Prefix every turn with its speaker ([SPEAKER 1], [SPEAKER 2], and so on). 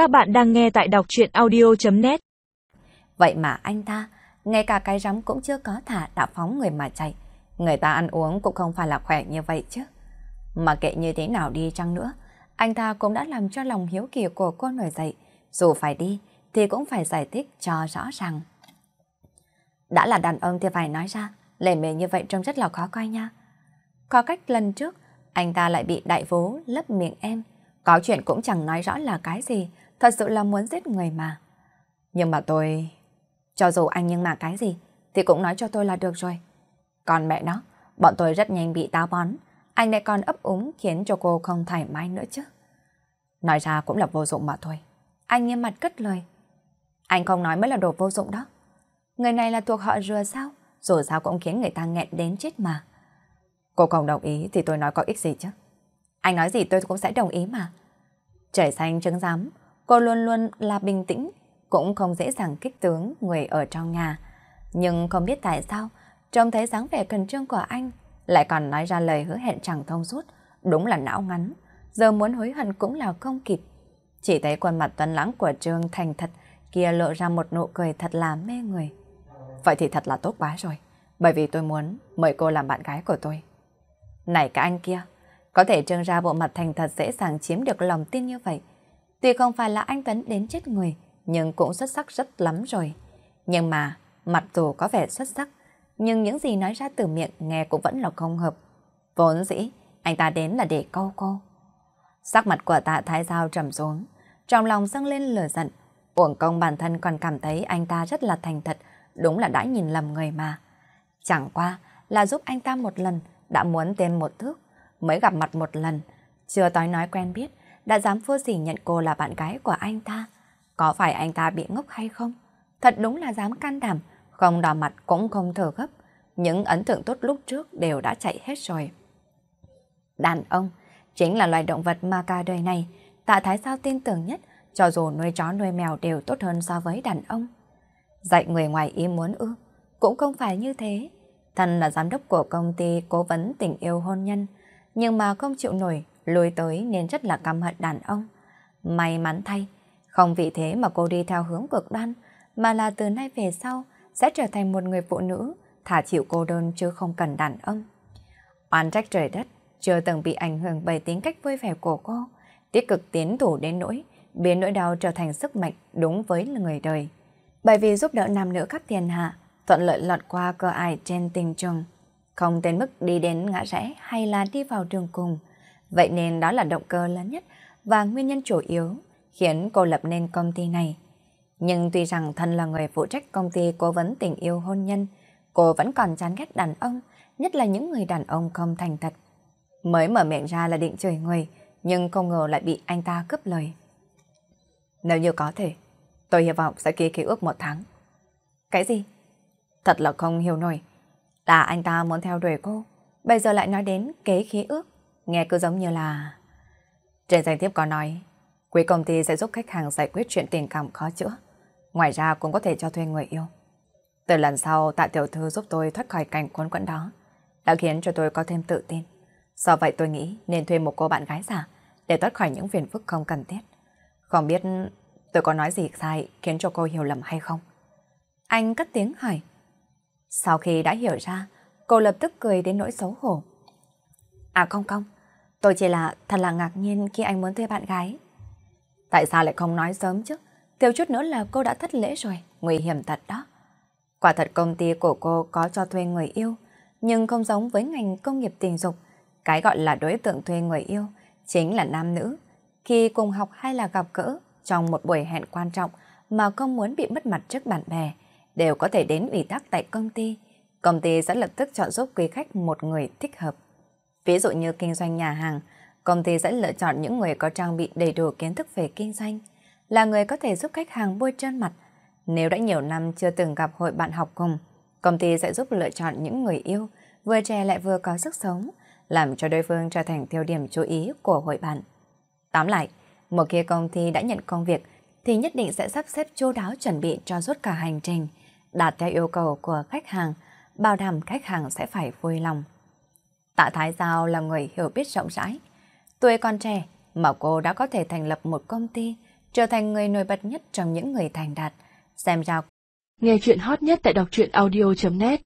[SPEAKER 1] Các bạn đang nghe tại đọc chuyện audio.net
[SPEAKER 2] Vậy mà anh ta, ngay cả cái rắm cũng chưa có thả đã phóng người mà chạy. Người ta ăn uống cũng không phải là khỏe như vậy chứ. Mà kệ như thế nào đi chăng nữa, anh ta cũng đã làm cho lòng hiếu kỳ của cô nổi dậy. Dù phải đi, thì cũng phải giải thích cho rõ ràng. Đã là đàn ông thì phải nói ra, lề mề như vậy trông rất là khó coi nha. Có cách lần trước, anh ta lại bị đại vố lấp miệng em. Có chuyện cũng chẳng nói rõ là cái gì, thật sự là muốn giết người mà. Nhưng mà tôi... Cho dù anh nhưng mà cái gì, thì cũng nói cho tôi là được rồi. Còn mẹ nó, bọn tôi rất nhanh bị táo bón. Anh lại còn ấp úng khiến cho cô không thoải mái nữa chứ. Nói ra cũng là vô dụng mà thôi. Anh nghiêm mặt cất lời. Anh không nói mới là đồ vô dụng đó. Người này là thuộc họ rùa sao? Dù sao cũng khiến người ta nghẹn đến chết mà. Cô không đồng ý thì tôi nói có ích gì chứ. Anh nói gì tôi cũng sẽ đồng ý mà. Trời xanh trứng giám, cô luôn luôn là bình tĩnh, cũng không dễ dàng kích tướng người ở trong nhà. Nhưng không biết tại sao, trông thấy dáng vẻ cần trương của anh, lại còn nói ra lời hứa hẹn chẳng thông suốt, đúng là não ngắn. Giờ muốn hối hận cũng là không kịp. Chỉ thấy khuôn mặt tuấn lãng của Trương thành thật kia lộ ra một nụ cười thật là mê người. Vậy thì thật là tốt quá rồi, bởi vì tôi muốn mời cô làm bạn gái của tôi. Này các anh kia, có thể trưng ra bộ mặt thành thật dễ dàng chiếm được lòng tin như vậy. Tuy không phải là anh Tuấn đến chết người, nhưng cũng xuất sắc rất lắm rồi. Nhưng mà, mặt dù có vẻ xuất sắc, nhưng những gì nói ra từ miệng nghe cũng vẫn là không hợp. Vốn dĩ, anh ta đến là để câu cô. Sắc mặt của tạ thái giao trầm xuống, trong lòng dâng lên lửa giận. Uổng công bản thân còn cảm thấy anh ta rất là thành thật, đúng là đã nhìn lầm người mà. Chẳng qua là giúp anh ta một lần, đã muốn tên một thước, mới gặp mặt một lần, chưa tối nói quen biết, đã dám vô sỉ nhận cô là bạn gái của anh ta. Có phải anh ta bị ngốc hay không? Thật đúng là dám can đảm, không đỏ mặt cũng không thở gấp. Những ấn tượng tốt lúc trước đều đã chạy hết rồi. Đàn ông chính là loài động vật mà cả đời này tạ thái sao tin tưởng nhất, cho dù nuôi chó nuôi mèo đều tốt hơn so với đàn ông. Dạy người ngoài ý muốn ư, cũng không phải như thế. Thần là giám đốc của công ty cố vấn tình yêu hôn nhân, nhưng mà không chịu nổi, lùi tới nên rất là căm hận đàn ông. May mắn thay, không vì thế mà cô đi theo hướng cực đoan, mà là từ nay về sau sẽ trở thành một người phụ nữ, thả chịu cô đơn chứ không cần đàn ông. Oan trách trời đất, chưa từng bị ảnh hưởng bởi tính cách vui vẻ của cô, tích cực tiến thủ đến nỗi, biến nỗi đau trở thành sức mạnh đúng với người đời. Bởi vì giúp đỡ nam nữ khắp thiên hạ, thuận lợi lọt qua cơ ải trên tình trường, không đến mức đi đến ngã rẽ hay là đi vào đường cùng. Vậy nên đó là động cơ lớn nhất và nguyên nhân chủ yếu khiến cô lập nên công ty này. Nhưng tuy rằng thân là người phụ trách công ty cố vấn tình yêu hôn nhân, cô vẫn còn chán ghét đàn ông, nhất là những người đàn ông không thành thật. Mới mở miệng ra là định chửi người, nhưng không ngờ lại bị anh ta cướp lời. Nếu như có thể, tôi hy vọng sẽ ký ký ước một tháng. Cái gì? Thật là không hiểu nổi. Là anh ta muốn theo đuổi cô, bây giờ lại nói đến kế khí ước. Nghe cứ giống như là... Trên danh thiếp có nói, quý công ty sẽ giúp khách hàng giải quyết chuyện tình cảm khó chữa. Ngoài ra cũng có thể cho thuê người yêu. Từ lần sau, tạ tiểu thư giúp tôi thoát khỏi cảnh cuốn quẫn đó, đã khiến cho tôi có thêm tự tin. Do vậy tôi nghĩ nên thuê một cô bạn gái giả để thoát khỏi những phiền phức không cần thiết. Không biết tôi có nói gì sai khiến cho cô hiểu lầm hay không? Anh cất tiếng hỏi. Sau khi đã hiểu ra, cô lập tức cười đến nỗi xấu hổ. À không không, tôi chỉ là thật là ngạc nhiên khi anh muốn thuê bạn gái. Tại sao lại không nói sớm chứ? Thiếu chút nữa là cô đã thất lễ rồi, nguy hiểm thật đó. Quả thật công ty của cô có cho thuê người yêu, nhưng không giống với ngành công nghiệp tình dục. Cái gọi là đối tượng thuê người yêu chính là nam nữ. Khi cùng học hay là gặp gỡ trong một buổi hẹn quan trọng mà không muốn bị mất mặt trước bạn bè, đều có thể đến ủy thác tại công ty. Công ty sẽ lập tức chọn giúp quý khách một người thích hợp. Ví dụ như kinh doanh nhà hàng, công ty sẽ lựa chọn những người có trang bị đầy đủ kiến thức về kinh doanh, là người có thể giúp khách hàng bôi trơn mặt. Nếu đã nhiều năm chưa từng gặp hội bạn học cùng, công ty sẽ giúp lựa chọn những người yêu, vừa trẻ lại vừa có sức sống, làm cho đối phương trở thành tiêu điểm chú ý của hội bạn. Tóm lại, một khi công ty đã nhận công việc, thì nhất định sẽ sắp xếp chu đáo chuẩn bị cho suốt cả hành trình, đạt theo yêu cầu của khách hàng, bảo đảm khách hàng sẽ phải vui lòng. Tạ Thái Giao là người hiểu biết rộng rãi. Tuổi còn trẻ mà cô đã có thể thành lập một công ty, trở thành người nổi bật nhất trong những người thành đạt. Xem ra...
[SPEAKER 1] Nghe chuyện hot nhất tại đọc truyện audio.net